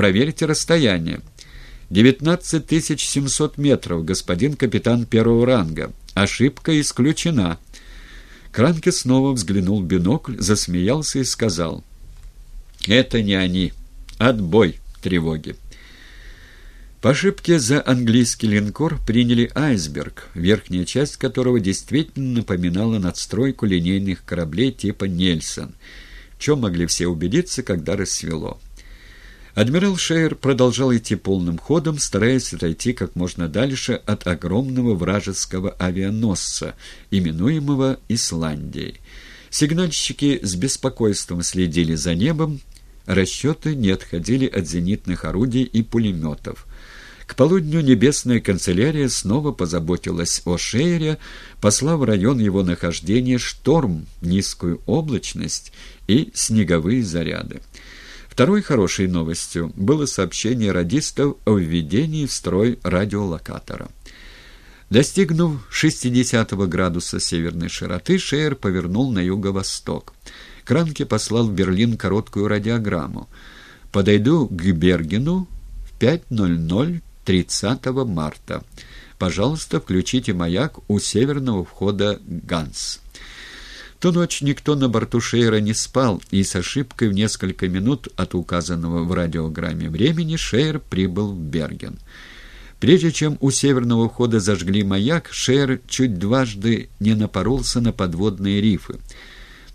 проверьте расстояние». «Девятнадцать тысяч семьсот метров, господин капитан первого ранга. Ошибка исключена». Кранке снова взглянул в бинокль, засмеялся и сказал. «Это не они. Отбой тревоги». По ошибке за английский линкор приняли «Айсберг», верхняя часть которого действительно напоминала надстройку линейных кораблей типа «Нельсон», в чем могли все убедиться, когда рассвело. Адмирал Шейер продолжал идти полным ходом, стараясь отойти как можно дальше от огромного вражеского авианосца, именуемого Исландией. Сигнальщики с беспокойством следили за небом, расчеты не отходили от зенитных орудий и пулеметов. К полудню небесная канцелярия снова позаботилась о Шейере, послав в район его нахождения шторм, низкую облачность и снеговые заряды. Второй хорошей новостью было сообщение радистов о введении в строй радиолокатора. Достигнув 60 градуса северной широты, Шейер повернул на юго-восток. Кранке послал в Берлин короткую радиограмму. «Подойду к Бергену в 5.00 30 марта. Пожалуйста, включите маяк у северного входа Ганс. Ту ночь никто на борту Шейера не спал, и с ошибкой в несколько минут от указанного в радиограмме времени Шейер прибыл в Берген. Прежде чем у северного входа зажгли маяк, Шейер чуть дважды не напоролся на подводные рифы.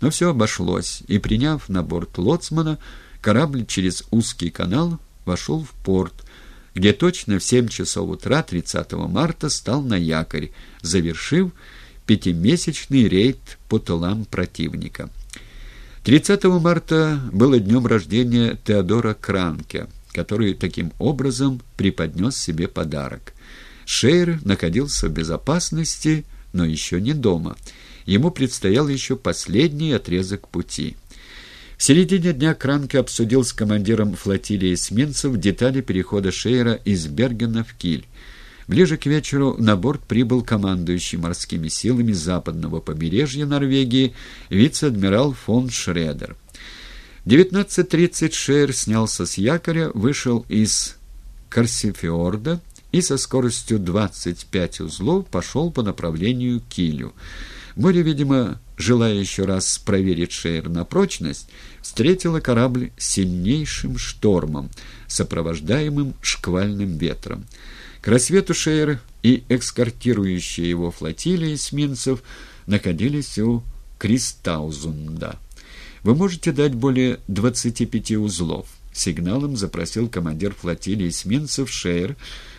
Но все обошлось, и, приняв на борт лоцмана, корабль через узкий канал вошел в порт, где точно в 7 часов утра 30 марта стал на якорь, завершив пятимесячный рейд по тылам противника. 30 марта было днем рождения Теодора Кранке, который таким образом преподнес себе подарок. Шейр находился в безопасности, но еще не дома. Ему предстоял еще последний отрезок пути. В середине дня Кранке обсудил с командиром флотилии эсминцев детали перехода Шейера из Бергена в Киль. Ближе к вечеру на борт прибыл командующий морскими силами западного побережья Норвегии вице-адмирал фон Шредер. В 19.30 Шейер снялся с якоря, вышел из Корсифиорда и со скоростью 25 узлов пошел по направлению к Килю. Море, видимо, желая еще раз проверить Шейер на прочность, встретила корабль сильнейшим штормом, сопровождаемым шквальным ветром. К рассвету Шейер и экскортирующая его флотилия эсминцев находились у Кристаузунда. «Вы можете дать более 25 узлов?» Сигналом запросил командир флотилии эсминцев Шейер,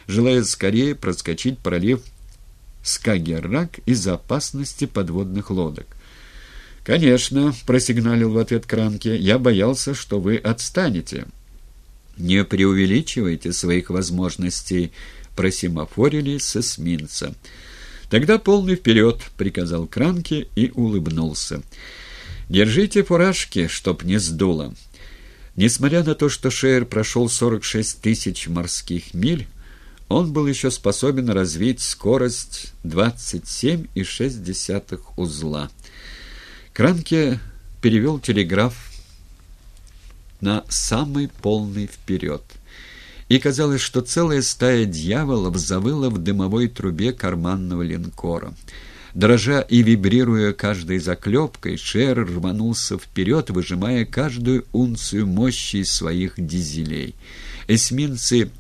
желая скорее проскочить пролив Скагеррак из-за опасности подводных лодок. «Конечно», — просигналил в ответ Кранке, — «я боялся, что вы отстанете». «Не преувеличивайте своих возможностей», — просимофорили с эсминца. «Тогда полный вперед», — приказал Кранке и улыбнулся. «Держите фуражки, чтоб не сдуло». Несмотря на то, что Шейер прошел 46 тысяч морских миль, он был еще способен развить скорость 27,6 узла. Кранке перевел телеграф на самый полный вперед. И казалось, что целая стая дьяволов завыла в дымовой трубе карманного линкора. Дрожа и вибрируя каждой заклепкой, Шер рванулся вперед, выжимая каждую унцию мощи своих дизелей. Эсминцы